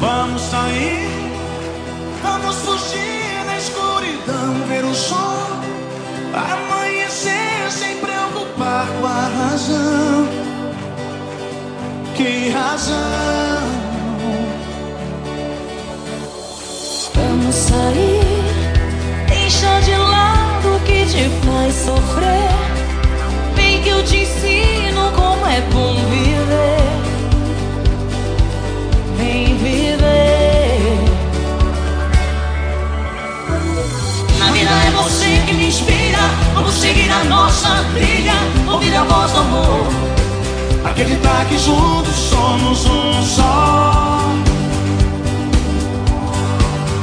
Vamos sair, vamos fugir na escuridão, ver o sol amanhecer sem preocupar com a razão. Que razão? Vamos sair, nossa trilha, ouvir a voz do amor. Acreditar que juntos somos um só.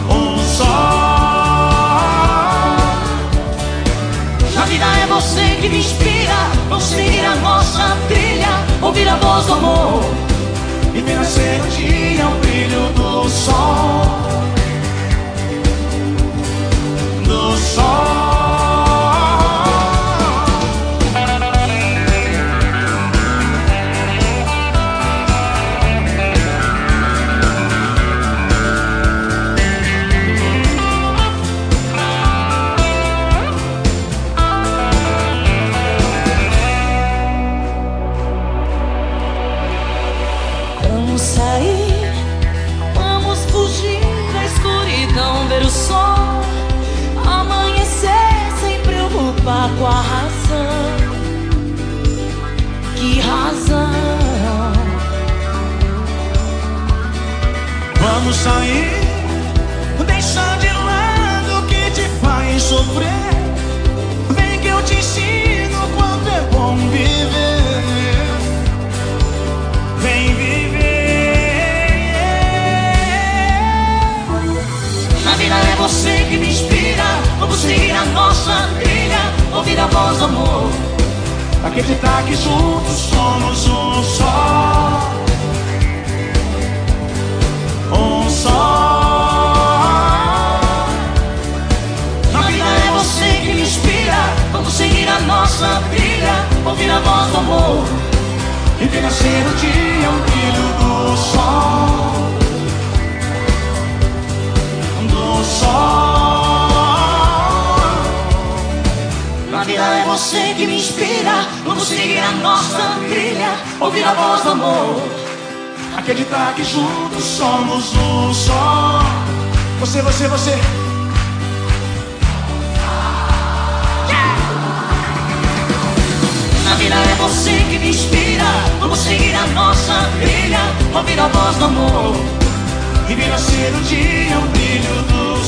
Um só. Na vida é você que me inspira. Vamos seguir a nossa trilha, ouvir a voz do amor. E ver nascer o dia, o brilho do sol. Vamos sair, deixar de lado o que te faz sofrer. Vem que eu te ensino quanto é bom viver. Vem viver. Na vida é você que me inspira. Vamos seguir a nossa trilha, ouvir a voz do amor. Acreditar que juntos somos um só. Ouvir a voz do amor. E ver nascer o dia, o brilho do sol. Do sol. Na vida é você que me inspira. Vamos seguir a nossa trilha, ouvir a voz do amor. Acreditar que juntos somos um só. Você, você, você. Você que me inspira. Vamos seguir a nossa trilha, ouvir a voz do amor. E ver nascer o dia, o brilho do